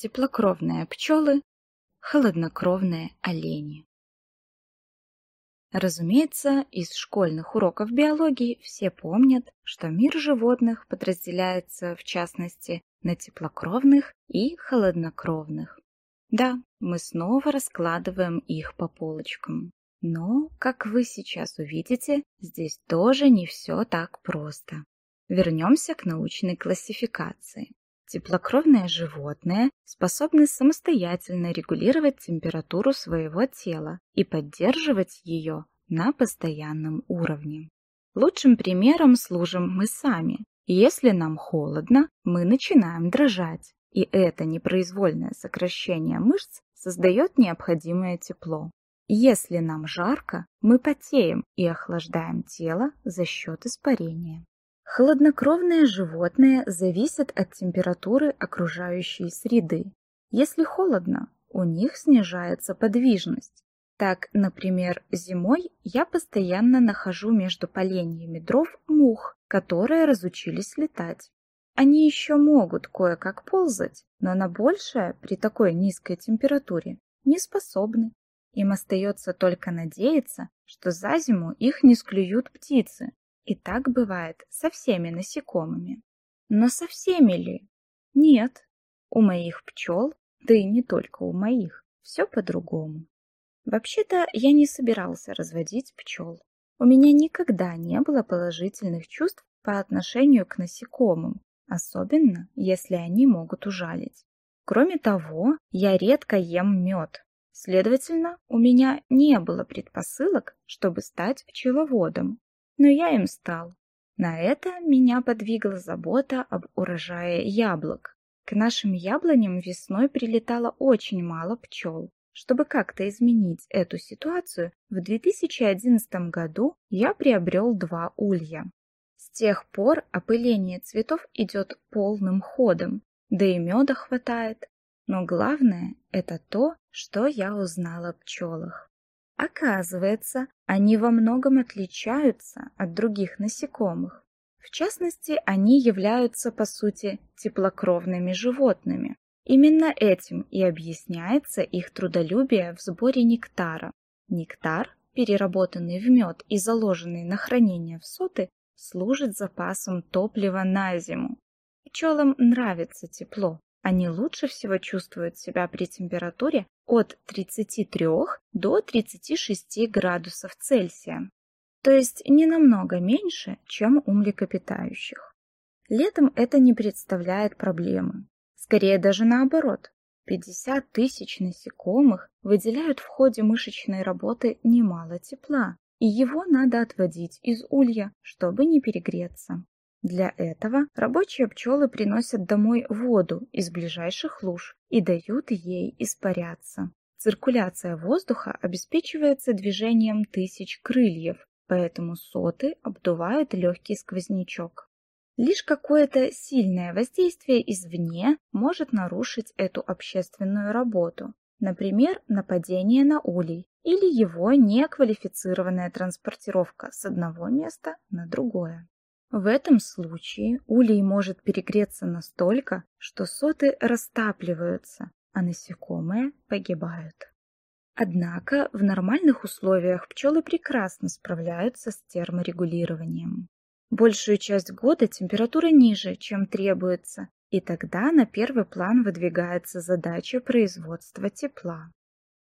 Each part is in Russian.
теплокровные пчелы, холоднокровные олени. Разумеется, из школьных уроков биологии все помнят, что мир животных подразделяется, в частности, на теплокровных и холоднокровных. Да, мы снова раскладываем их по полочкам. Но, как вы сейчас увидите, здесь тоже не все так просто. Вернемся к научной классификации. Теплокровные животные способны самостоятельно регулировать температуру своего тела и поддерживать ее на постоянном уровне. Лучшим примером служим мы сами. Если нам холодно, мы начинаем дрожать, и это непроизвольное сокращение мышц создает необходимое тепло. Если нам жарко, мы потеем и охлаждаем тело за счет испарения. Холоднокровные животные зависят от температуры окружающей среды. Если холодно, у них снижается подвижность. Так, например, зимой я постоянно нахожу между поленьями дров мух, которые разучились летать. Они еще могут кое-как ползать, но на большее при такой низкой температуре не способны. Им остается только надеяться, что за зиму их не склюют птицы, и так бывает со всеми насекомыми. Но со всеми ли? Нет. У моих пчел, да и не только у моих, все по-другому. Вообще-то я не собирался разводить пчел. У меня никогда не было положительных чувств по отношению к насекомым, особенно если они могут ужалить. Кроме того, я редко ем мед. Следовательно, у меня не было предпосылок, чтобы стать пчеловодом но я им стал. На это меня подвигла забота об урожае яблок. К нашим яблоням весной прилетало очень мало пчел. Чтобы как-то изменить эту ситуацию, в 2011 году я приобрел два улья. С тех пор опыление цветов идет полным ходом, да и меда хватает. Но главное – это то, что я узнала о пчелах. Оказывается, они во многом отличаются от других насекомых. В частности, они являются, по сути, теплокровными животными. Именно этим и объясняется их трудолюбие в сборе нектара. Нектар, переработанный в мед и заложенный на хранение в соты, служит запасом топлива на зиму. Пчелам нравится тепло, они лучше всего чувствуют себя при температуре от 33 до 36 градусов Цельсия, то есть не намного меньше, чем у млекопитающих. Летом это не представляет проблемы. Скорее даже наоборот. 50 тысяч насекомых выделяют в ходе мышечной работы немало тепла, и его надо отводить из улья, чтобы не перегреться. Для этого рабочие пчелы приносят домой воду из ближайших луж и дают ей испаряться. Циркуляция воздуха обеспечивается движением тысяч крыльев, поэтому соты обдувают легкий сквознячок. Лишь какое-то сильное воздействие извне может нарушить эту общественную работу, например, нападение на улей или его неквалифицированная транспортировка с одного места на другое. В этом случае улей может перегреться настолько, что соты растапливаются, а насекомые погибают. Однако в нормальных условиях пчелы прекрасно справляются с терморегулированием. Большую часть года температура ниже, чем требуется, и тогда на первый план выдвигается задача производства тепла.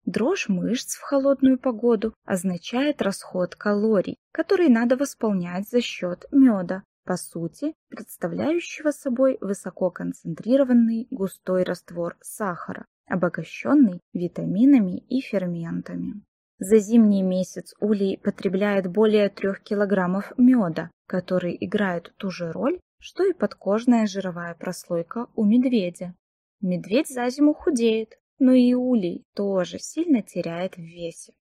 Дрожь мышц в холодную погоду означает расход калорий, которые надо восполнять за счет меда, по сути, представляющего собой высококонцентрированный густой раствор сахара, обогащенный витаминами и ферментами. За зимний месяц улей потребляет более 3 килограммов меда, который играет ту же роль, что и подкожная жировая прослойка у медведя. Медведь за зиму худеет, но и улей тоже сильно теряет в весе.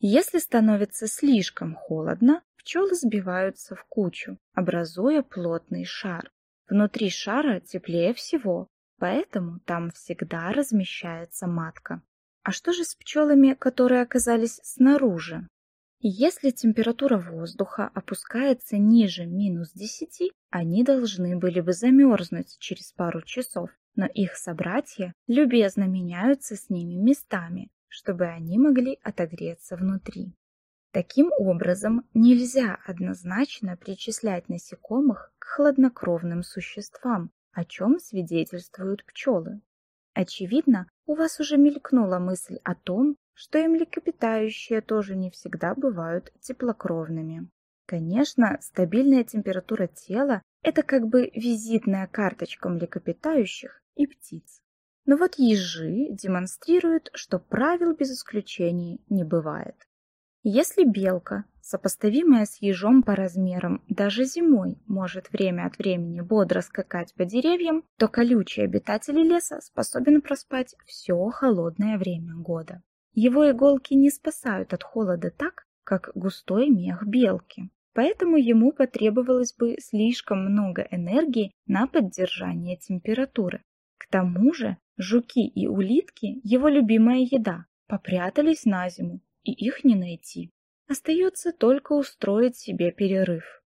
Если становится слишком холодно, пчелы сбиваются в кучу, образуя плотный шар. Внутри шара теплее всего, поэтому там всегда размещается матка. А что же с пчелами, которые оказались снаружи? Если температура воздуха опускается ниже минус 10, они должны были бы замерзнуть через пару часов но их собратья любезно меняются с ними местами, чтобы они могли отогреться внутри. Таким образом, нельзя однозначно причислять насекомых к хладнокровным существам, о чем свидетельствуют пчелы. Очевидно, у вас уже мелькнула мысль о том, что и млекопитающие тоже не всегда бывают теплокровными. Конечно, стабильная температура тела – это как бы визитная карточка млекопитающих и птиц. Но вот ежи демонстрируют, что правил без исключений не бывает. Если белка, сопоставимая с ежом по размерам, даже зимой может время от времени бодро скакать по деревьям, то колючий обитатель леса способен проспать все холодное время года. Его иголки не спасают от холода так, как густой мех белки. Поэтому ему потребовалось бы слишком много энергии на поддержание температуры. Тому же жуки и улитки, его любимая еда, попрятались на зиму, и их не найти. Остается только устроить себе перерыв.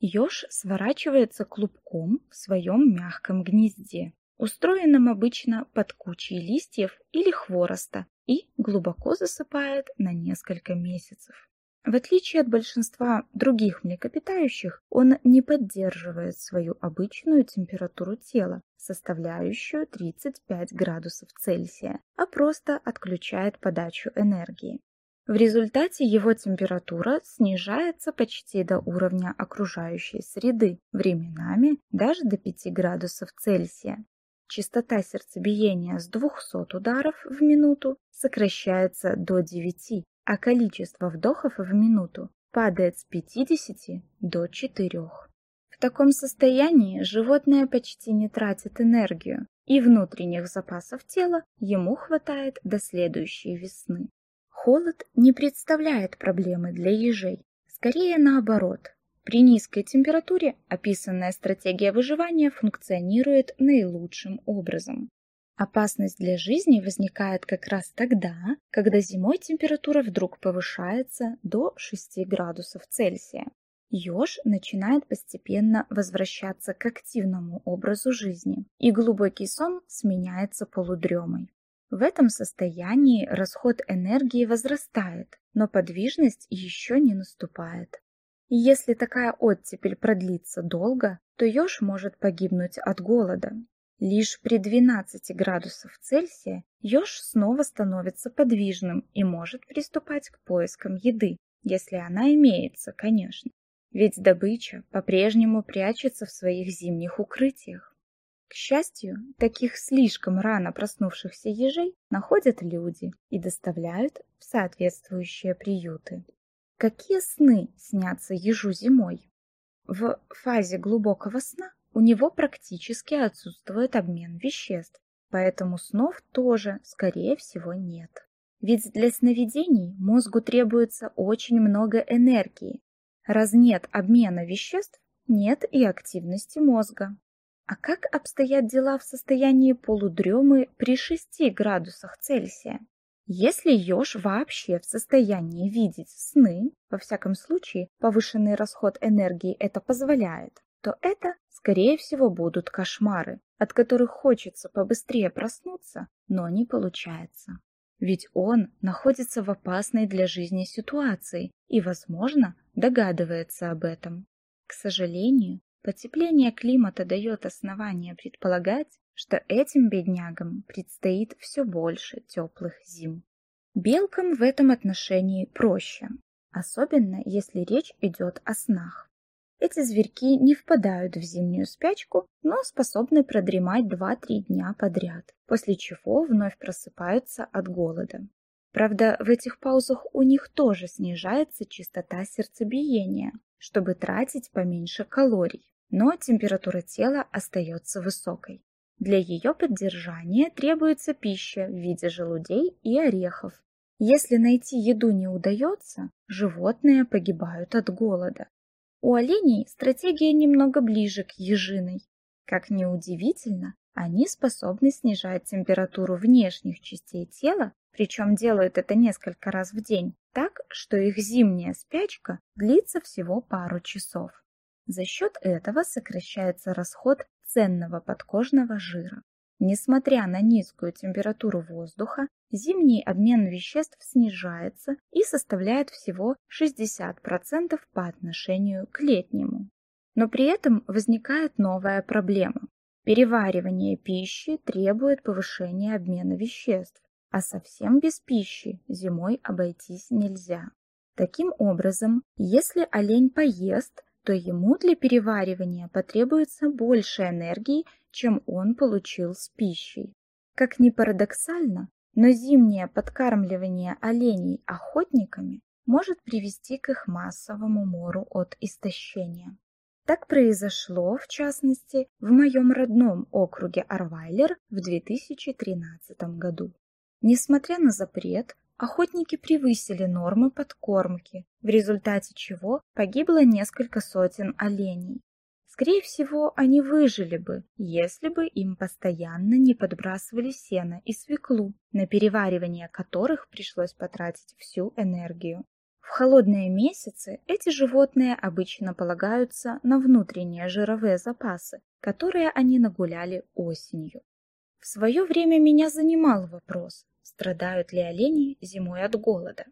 Ёж сворачивается клубком в своем мягком гнезде, устроенном обычно под кучей листьев или хвороста, и глубоко засыпает на несколько месяцев. В отличие от большинства других млекопитающих, он не поддерживает свою обычную температуру тела, составляющую 35 градусов Цельсия, а просто отключает подачу энергии. В результате его температура снижается почти до уровня окружающей среды, временами даже до 5 градусов Цельсия. Частота сердцебиения с 200 ударов в минуту сокращается до 9, а количество вдохов в минуту падает с 50 до 4. В таком состоянии животное почти не тратит энергию, и внутренних запасов тела ему хватает до следующей весны. Холод не представляет проблемы для ежей, скорее наоборот. При низкой температуре описанная стратегия выживания функционирует наилучшим образом. Опасность для жизни возникает как раз тогда, когда зимой температура вдруг повышается до 6 градусов Цельсия. Ёж начинает постепенно возвращаться к активному образу жизни, и глубокий сон сменяется полудремой. В этом состоянии расход энергии возрастает, но подвижность еще не наступает. Если такая оттепель продлится долго, то еж может погибнуть от голода. Лишь при 12 градусах Цельсия еж снова становится подвижным и может приступать к поискам еды, если она имеется, конечно. Ведь добыча по-прежнему прячется в своих зимних укрытиях. К счастью, таких слишком рано проснувшихся ежей находят люди и доставляют в соответствующие приюты. Какие сны снятся ежу зимой? В фазе глубокого сна у него практически отсутствует обмен веществ, поэтому снов тоже, скорее всего, нет. Ведь для сновидений мозгу требуется очень много энергии. Раз нет обмена веществ, нет и активности мозга. А как обстоят дела в состоянии полудремы при 6 градусах Цельсия? Если еж вообще в состоянии видеть сны, во всяком случае повышенный расход энергии это позволяет, то это, скорее всего, будут кошмары, от которых хочется побыстрее проснуться, но не получается. Ведь он находится в опасной для жизни ситуации и, возможно, догадывается об этом. К сожалению, Потепление климата дает основание предполагать, что этим беднягам предстоит все больше теплых зим. Белкам в этом отношении проще, особенно если речь идет о снах. Эти зверьки не впадают в зимнюю спячку, но способны продремать 2-3 дня подряд, после чего вновь просыпаются от голода. Правда, в этих паузах у них тоже снижается частота сердцебиения, чтобы тратить поменьше калорий но температура тела остается высокой. Для ее поддержания требуется пища в виде желудей и орехов. Если найти еду не удается, животные погибают от голода. У оленей стратегия немного ближе к ежиной. Как ни удивительно, они способны снижать температуру внешних частей тела, причем делают это несколько раз в день, так, что их зимняя спячка длится всего пару часов. За счет этого сокращается расход ценного подкожного жира. Несмотря на низкую температуру воздуха, зимний обмен веществ снижается и составляет всего 60% по отношению к летнему. Но при этом возникает новая проблема. Переваривание пищи требует повышения обмена веществ, а совсем без пищи зимой обойтись нельзя. Таким образом, если олень поест, то ему для переваривания потребуется больше энергии, чем он получил с пищей. Как ни парадоксально, но зимнее подкармливание оленей охотниками может привести к их массовому мору от истощения. Так произошло, в частности, в моем родном округе Арвайлер в 2013 году. Несмотря на запрет, охотники превысили нормы подкормки, в результате чего погибло несколько сотен оленей. Скорее всего, они выжили бы, если бы им постоянно не подбрасывали сено и свеклу, на переваривание которых пришлось потратить всю энергию. В холодные месяцы эти животные обычно полагаются на внутренние жировые запасы, которые они нагуляли осенью. В свое время меня занимал вопрос, страдают ли олени зимой от голода.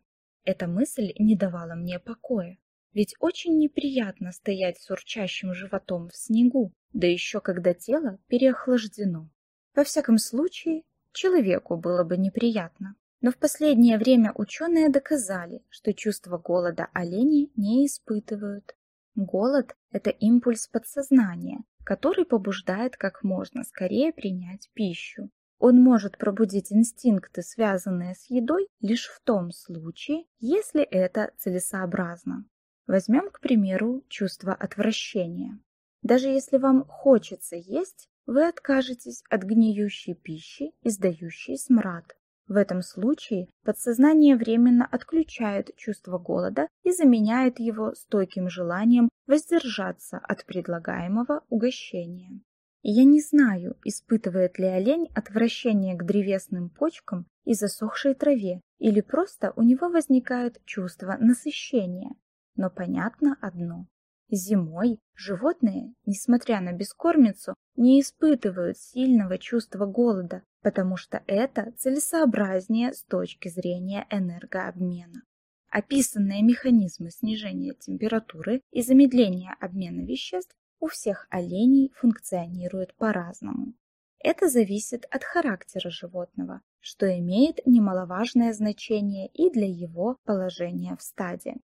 Эта мысль не давала мне покоя, ведь очень неприятно стоять с урчащим животом в снегу, да еще когда тело переохлаждено. Во всяком случае, человеку было бы неприятно. Но в последнее время ученые доказали, что чувство голода олени не испытывают. Голод – это импульс подсознания, который побуждает как можно скорее принять пищу. Он может пробудить инстинкты, связанные с едой, лишь в том случае, если это целесообразно. Возьмем, к примеру, чувство отвращения. Даже если вам хочется есть, вы откажетесь от гниющей пищи, издающей смрад. В этом случае подсознание временно отключает чувство голода и заменяет его стойким желанием воздержаться от предлагаемого угощения. Я не знаю, испытывает ли олень отвращение к древесным почкам и засохшей траве, или просто у него возникает чувство насыщения. Но понятно одно. Зимой животные, несмотря на бескормицу, не испытывают сильного чувства голода, потому что это целесообразнее с точки зрения энергообмена. Описанные механизмы снижения температуры и замедления обмена веществ у всех оленей функционируют по-разному. Это зависит от характера животного, что имеет немаловажное значение и для его положения в стаде.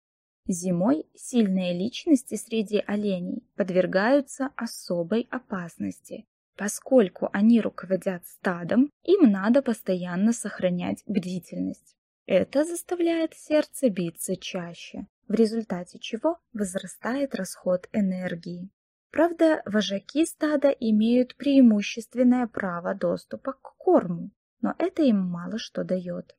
Зимой сильные личности среди оленей подвергаются особой опасности, поскольку они руководят стадом, им надо постоянно сохранять бдительность. Это заставляет сердце биться чаще, в результате чего возрастает расход энергии. Правда, вожаки стада имеют преимущественное право доступа к корму, но это им мало что дает.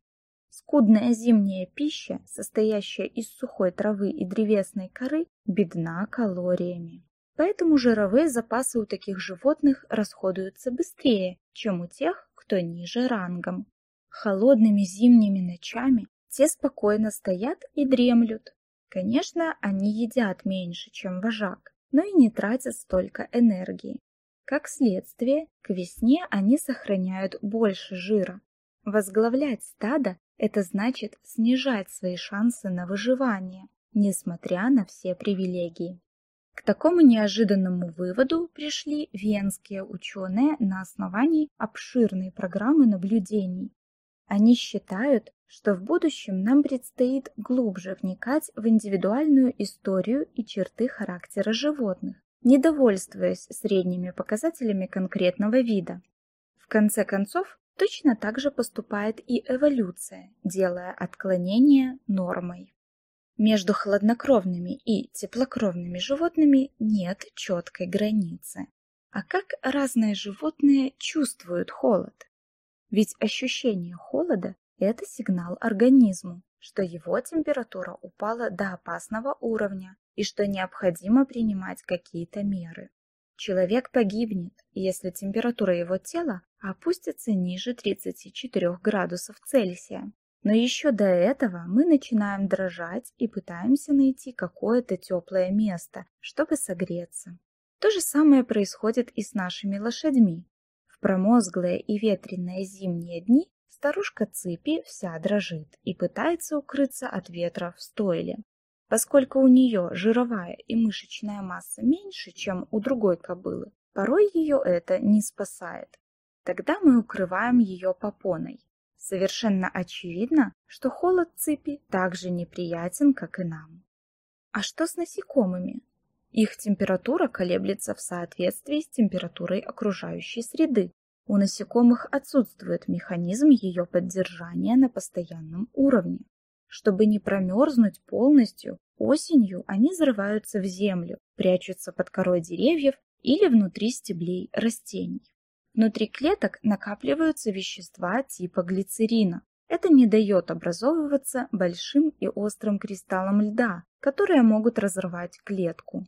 Скудная зимняя пища, состоящая из сухой травы и древесной коры, бедна калориями. Поэтому жировые запасы у таких животных расходуются быстрее, чем у тех, кто ниже рангом. Холодными зимними ночами те спокойно стоят и дремлют. Конечно, они едят меньше, чем вожак, но и не тратят столько энергии. Как следствие, к весне они сохраняют больше жира. Возглавлять стадо – это значит снижать свои шансы на выживание, несмотря на все привилегии. К такому неожиданному выводу пришли венские ученые на основании обширной программы наблюдений. Они считают, что в будущем нам предстоит глубже вникать в индивидуальную историю и черты характера животных, не довольствуясь средними показателями конкретного вида. В конце концов, точно так же поступает и эволюция, делая отклонение нормой. Между хладнокровными и теплокровными животными нет четкой границы. А как разные животные чувствуют холод? Ведь ощущение холода это сигнал организму, что его температура упала до опасного уровня и что необходимо принимать какие-то меры. Человек погибнет, если температура его тела опустится ниже 34 градусов Цельсия. Но еще до этого мы начинаем дрожать и пытаемся найти какое-то теплое место, чтобы согреться. То же самое происходит и с нашими лошадьми В промозглые и ветреные зимние дни старушка Ципи вся дрожит и пытается укрыться от ветра в стойле. Поскольку у нее жировая и мышечная масса меньше, чем у другой кобылы, порой ее это не спасает. Тогда мы укрываем ее попоной. Совершенно очевидно, что холод цепи так же неприятен, как и нам. А что с насекомыми? Их температура колеблется в соответствии с температурой окружающей среды. У насекомых отсутствует механизм ее поддержания на постоянном уровне. Чтобы не промерзнуть полностью, осенью они зарываются в землю, прячутся под корой деревьев или внутри стеблей растений. Внутри клеток накапливаются вещества типа глицерина. Это не дает образовываться большим и острым кристаллам льда, которые могут разорвать клетку.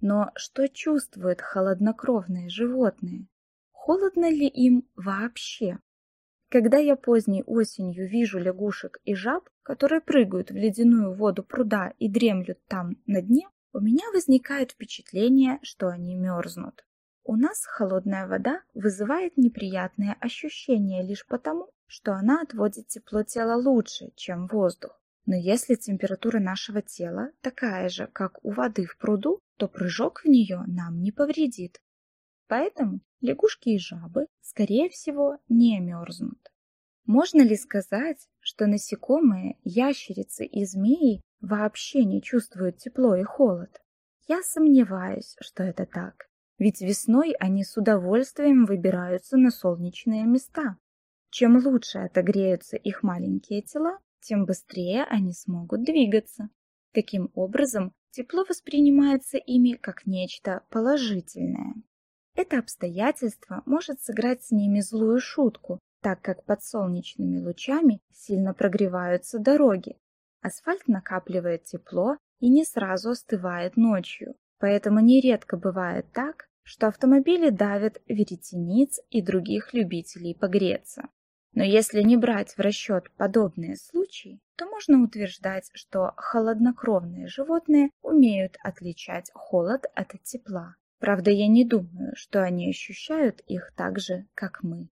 Но что чувствуют холоднокровные животные? Холодно ли им вообще? Когда я поздней осенью вижу лягушек и жаб, которые прыгают в ледяную воду пруда и дремлют там на дне, у меня возникает впечатление, что они мерзнут. У нас холодная вода вызывает неприятные ощущения лишь потому, что она отводит тепло тела лучше, чем воздух. Но если температура нашего тела такая же, как у воды в пруду, то прыжок в нее нам не повредит. Поэтому лягушки и жабы, скорее всего, не мерзнут. Можно ли сказать, что насекомые, ящерицы и змеи вообще не чувствуют тепло и холод? Я сомневаюсь, что это так. Ведь весной они с удовольствием выбираются на солнечные места. Чем лучше отогреются их маленькие тела, тем быстрее они смогут двигаться. Таким образом, тепло воспринимается ими как нечто положительное. Это обстоятельство может сыграть с ними злую шутку, так как под солнечными лучами сильно прогреваются дороги. Асфальт накапливает тепло и не сразу остывает ночью. Поэтому нередко бывает так, что автомобили давят веретениц и других любителей погреться. Но если не брать в расчет подобные случаи, то можно утверждать, что холоднокровные животные умеют отличать холод от тепла. Правда, я не думаю, что они ощущают их так же, как мы.